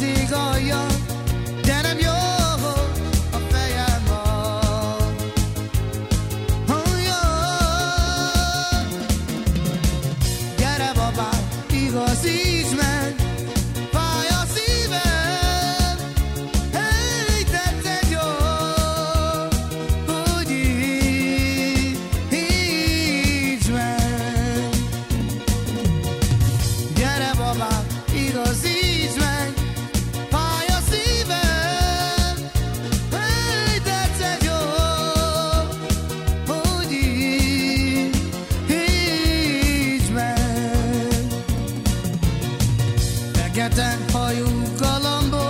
زیبایا Fekete hajú galambok